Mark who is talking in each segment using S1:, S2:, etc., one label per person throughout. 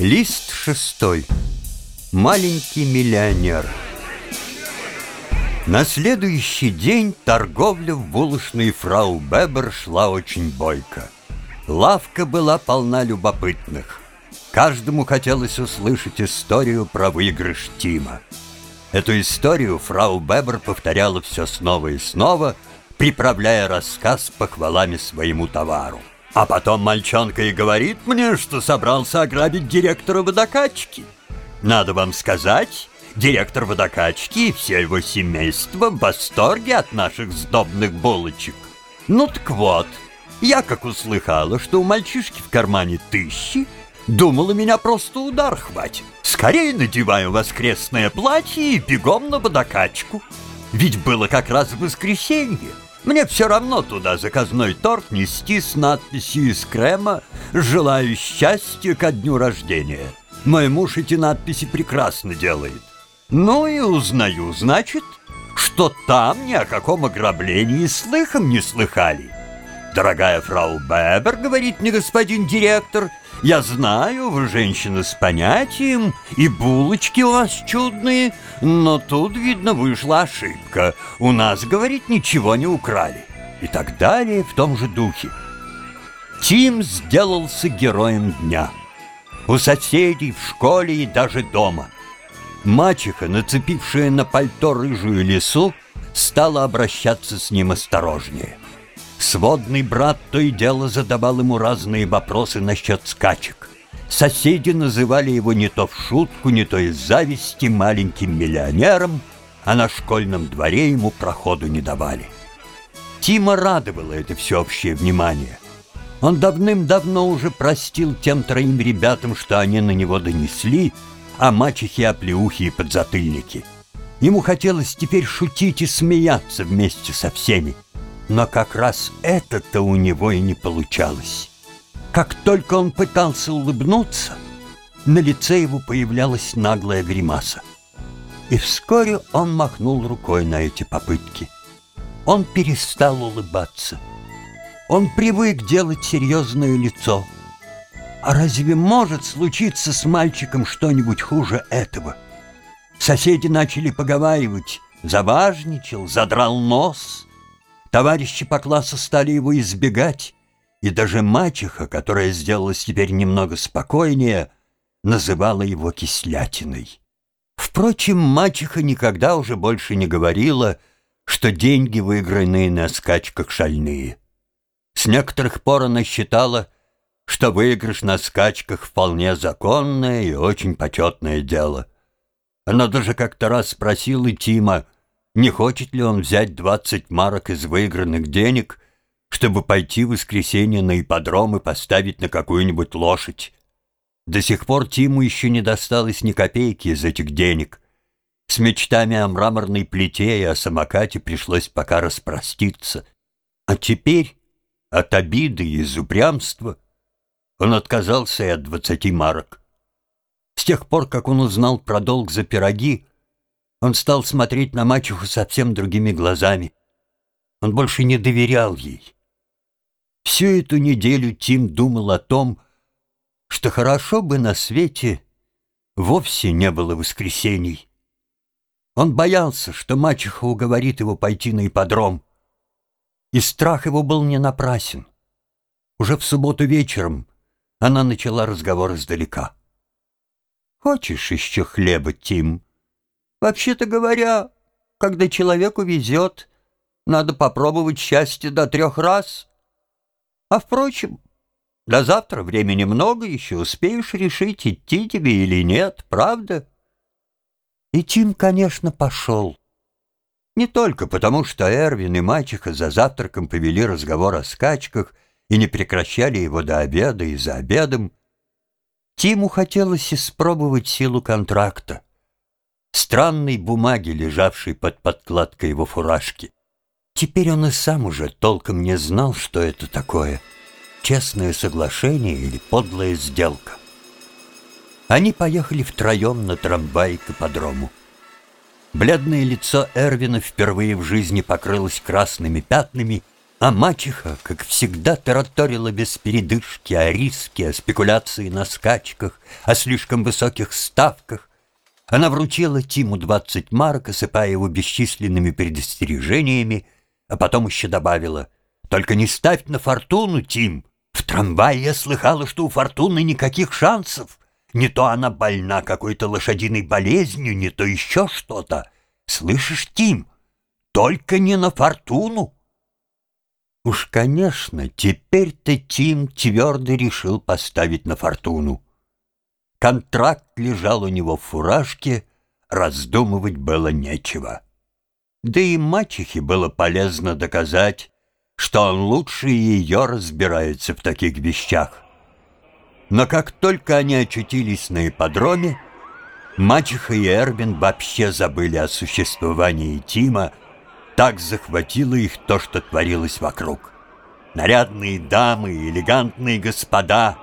S1: Лист шестой. Маленький миллионер. На следующий день торговля в булочной фрау Бебер шла очень бойко. Лавка была полна любопытных. Каждому хотелось услышать историю про выигрыш Тима. Эту историю фрау Бебер повторяла все снова и снова, приправляя рассказ похвалами своему товару. А потом мальчонка и говорит мне, что собрался ограбить директора водокачки. Надо вам сказать, директор водокачки и все его семейство в восторге от наших сдобных булочек. Ну так вот, я как услыхала, что у мальчишки в кармане тысячи, думала, меня просто удар хватит. Скорее надеваю воскресное платье и бегом на водокачку. Ведь было как раз воскресенье. Мне все равно туда заказной торт нести с надписью из крема «Желаю счастья ко дню рождения». Мой муж эти надписи прекрасно делает. Ну и узнаю, значит, что там ни о каком ограблении слыхом не слыхали. «Дорогая фрау Бебер, — говорит мне господин директор, — я знаю, вы женщина с понятием, и булочки у вас чудные, но тут, видно, вышла ошибка. У нас, говорит, ничего не украли». И так далее в том же духе. Тим сделался героем дня. У соседей, в школе и даже дома. Мачеха, нацепившая на пальто рыжую лису, стала обращаться с ним осторожнее. Сводный брат то и дело задавал ему разные вопросы насчет скачек. Соседи называли его не то в шутку, не то из зависти маленьким миллионером, а на школьном дворе ему проходу не давали. Тима радовало это всеобщее внимание. Он давным-давно уже простил тем троим ребятам, что они на него донесли, а мачехи оплеухи и подзатыльники. Ему хотелось теперь шутить и смеяться вместе со всеми. Но как раз это-то у него и не получалось. Как только он пытался улыбнуться, на лице его появлялась наглая гримаса. И вскоре он махнул рукой на эти попытки. Он перестал улыбаться. Он привык делать серьезное лицо. А разве может случиться с мальчиком что-нибудь хуже этого? Соседи начали поговаривать. Заважничал, задрал нос — Товарищи по классу стали его избегать, и даже мачеха, которая сделалась теперь немного спокойнее, называла его кислятиной. Впрочем, мачеха никогда уже больше не говорила, что деньги, выигранные на скачках, шальные. С некоторых пор она считала, что выигрыш на скачках вполне законное и очень почетное дело. Она даже как-то раз спросила Тима, не хочет ли он взять 20 марок из выигранных денег, чтобы пойти в воскресенье на ипподром и поставить на какую-нибудь лошадь. До сих пор Тиму еще не досталось ни копейки из этих денег. С мечтами о мраморной плите и о самокате пришлось пока распроститься. А теперь от обиды и из упрямства он отказался и от двадцати марок. С тех пор, как он узнал про долг за пироги, он стал смотреть на мачеху совсем другими глазами. Он больше не доверял ей. Всю эту неделю Тим думал о том, что хорошо бы на свете вовсе не было воскресений. Он боялся, что мачеха уговорит его пойти на ипподром. И страх его был не напрасен. Уже в субботу вечером она начала разговор издалека. «Хочешь еще хлеба, Тим?» Вообще-то говоря, когда человеку везет, надо попробовать счастье до трех раз. А впрочем, до завтра времени много, еще успеешь решить, идти тебе или нет, правда? И Тим, конечно, пошел. Не только потому, что Эрвин и мачеха за завтраком повели разговор о скачках и не прекращали его до обеда и за обедом. Тиму хотелось испробовать силу контракта странной бумаги, лежавшей под подкладкой его фуражки. Теперь он и сам уже толком не знал, что это такое — честное соглашение или подлая сделка. Они поехали втроем на трамвае к ипподрому. Бледное лицо Эрвина впервые в жизни покрылось красными пятнами, А мачеха, как всегда, тараторила без передышки о риске, о спекуляции на скачках, о слишком высоких ставках. Она вручила Тиму двадцать марок, осыпая его бесчисленными предостережениями, а потом еще добавила «Только не ставь на фортуну, Тим! В трамвае я слыхала, что у фортуны никаких шансов. Не то она больна какой-то лошадиной болезнью, не то еще что-то. Слышишь, Тим? Только не на фортуну!» Уж, конечно, теперь-то Тим твердо решил поставить на фортуну. Контракт лежал у него в фуражке, раздумывать было нечего. Да и мачехе было полезно доказать, что он лучше ее разбирается в таких вещах. Но как только они очутились на ипподроме, мачеха и Эрвин вообще забыли о существовании Тима, так захватило их то, что творилось вокруг. Нарядные дамы, элегантные господа,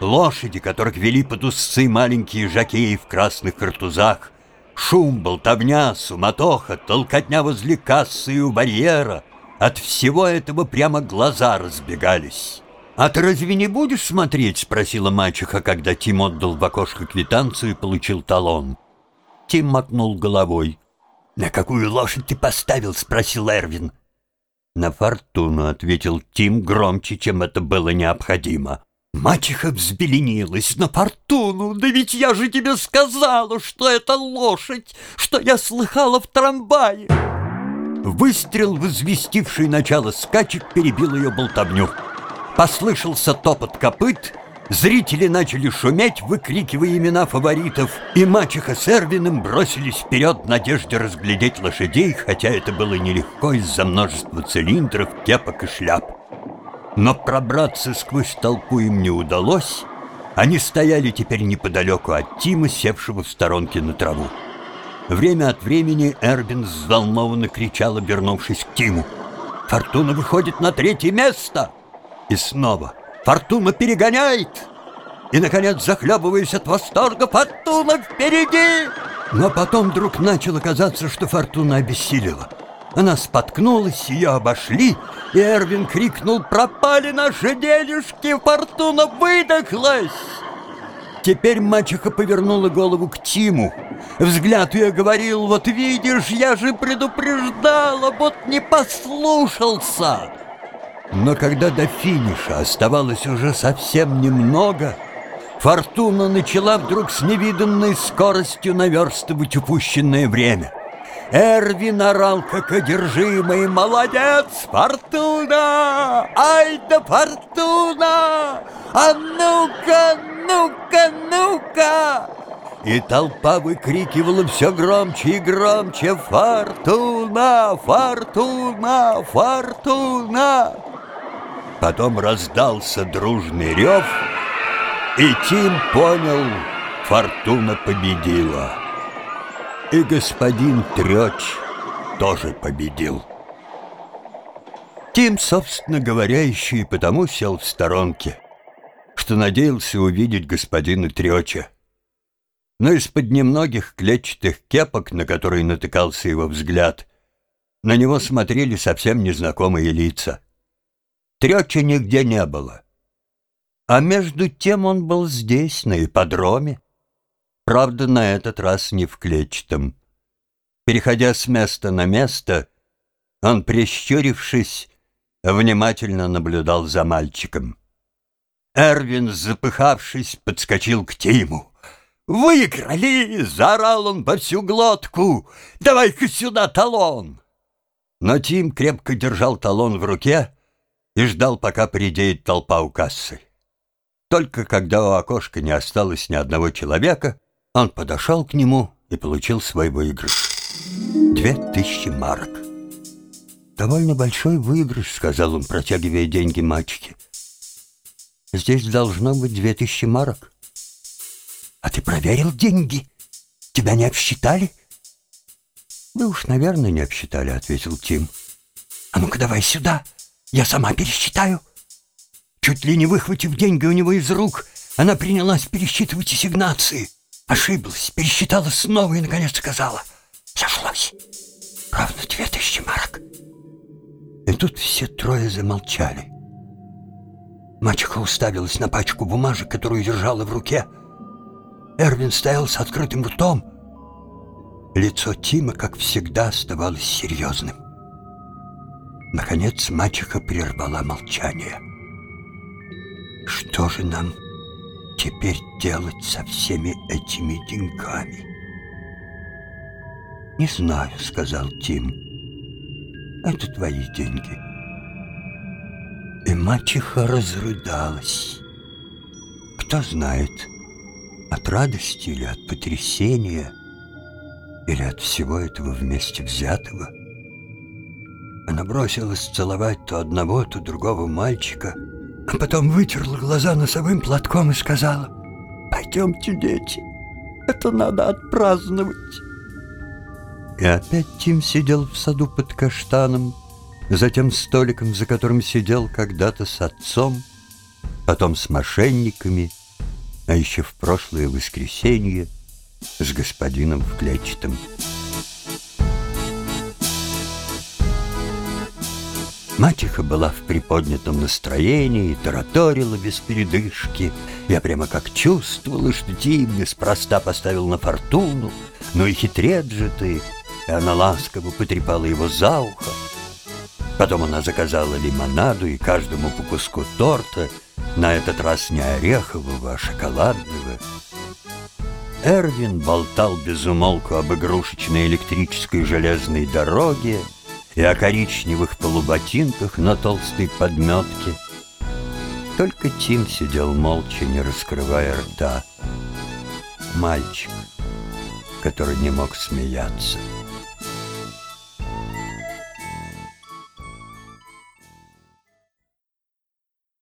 S1: лошади, которых вели под усы маленькие жакеи в красных картузах, шум, болтовня, суматоха, толкотня возле кассы и у барьера. От всего этого прямо глаза разбегались. «А ты разве не будешь смотреть?» — спросила мачеха, когда Тим отдал в окошко квитанцию и получил талон. Тим мотнул головой. «На какую лошадь ты поставил?» — спросил Эрвин. «На фортуну», — ответил Тим громче, чем это было необходимо. Мачеха взбеленилась на фортуну. «Да ведь я же тебе сказала, что это лошадь, что я слыхала в трамвае!» Выстрел, возвестивший начало скачек, перебил ее болтовню. Послышался топот копыт — Зрители начали шуметь, выкрикивая имена фаворитов, и мачеха с Эрвином бросились вперед в надежде разглядеть лошадей, хотя это было нелегко из-за множества цилиндров, кепок и шляп. Но пробраться сквозь толпу им не удалось. Они стояли теперь неподалеку от Тима, севшего в сторонке на траву. Время от времени Эрвин взволнованно кричал, обернувшись к Тиму. «Фортуна выходит на третье место!» И снова Фортуна перегоняет. И, наконец, захлебываясь от восторга, Фортуна впереди! Но потом вдруг начало казаться, что Фортуна обессилила. Она споткнулась, ее обошли, и Эрвин крикнул «Пропали наши денежки! Фортуна выдохлась!» Теперь мачеха повернула голову к Тиму. Взгляд ее говорил «Вот видишь, я же предупреждала, вот не послушался!» Но когда до финиша оставалось уже совсем немного, Фортуна начала вдруг с невиданной скоростью наверстывать упущенное время. Эрвин орал, как одержимый, «Молодец, Фортуна! Ай да Фортуна! А ну-ка, ну-ка, ну-ка!» И толпа выкрикивала все громче и громче «Фортуна! Фортуна! Фортуна!» Потом раздался дружный рев, и Тим понял, фортуна победила. И господин Трёч тоже победил. Тим, собственно говоря, еще и потому сел в сторонке, что надеялся увидеть господина Трёча. Но из-под немногих клетчатых кепок, на которые натыкался его взгляд, на него смотрели совсем незнакомые лица — Треча нигде не было. А между тем он был здесь, на ипподроме. Правда, на этот раз не в клетчатом. Переходя с места на место, он, прищурившись, внимательно наблюдал за мальчиком. Эрвин, запыхавшись, подскочил к Тиму. «Выиграли!» — заорал он во всю глотку. «Давай-ка сюда талон!» Но Тим крепко держал талон в руке, и ждал, пока придеет толпа у кассы. Только когда у окошка не осталось ни одного человека, он подошел к нему и получил свой выигрыш. Две тысячи марок. «Довольно большой выигрыш», — сказал он, протягивая деньги мальчике. «Здесь должно быть две тысячи марок». «А ты проверил деньги? Тебя не обсчитали?» «Да уж, наверное, не обсчитали», — ответил Тим. «А ну-ка давай сюда!» Я сама пересчитаю. Чуть ли не выхватив деньги у него из рук, она принялась пересчитывать ассигнации. Ошиблась, пересчитала снова и, наконец, сказала. Сошлось. Ровно две тысячи марок. И тут все трое замолчали. Мачеха уставилась на пачку бумажек, которую держала в руке. Эрвин стоял с открытым ртом. Лицо Тима, как всегда, оставалось серьезным. Наконец мачеха прервала молчание. «Что же нам теперь делать со всеми этими деньгами?» «Не знаю», — сказал Тим. «Это твои деньги». И мачеха разрыдалась. Кто знает, от радости или от потрясения, или от всего этого вместе взятого. Она бросилась целовать то одного, то другого мальчика, а потом вытерла глаза носовым платком и сказала, «Пойдемте, дети, это надо отпраздновать». И опять Тим сидел в саду под каштаном, за тем столиком, за которым сидел когда-то с отцом, потом с мошенниками, а еще в прошлое воскресенье с господином в клетчатом. Мачеха была в приподнятом настроении, тараторила без передышки. Я прямо как чувствовала, что Тим неспроста поставил на фортуну. Ну и хитрец же ты! И она ласково потрепала его за ухо. Потом она заказала лимонаду и каждому по куску торта, на этот раз не орехового, а шоколадного. Эрвин болтал без умолку об игрушечной электрической железной дороге и о коричневых полуботинках на толстой подметке. Только Тим сидел молча, не раскрывая рта. Мальчик, который не мог смеяться.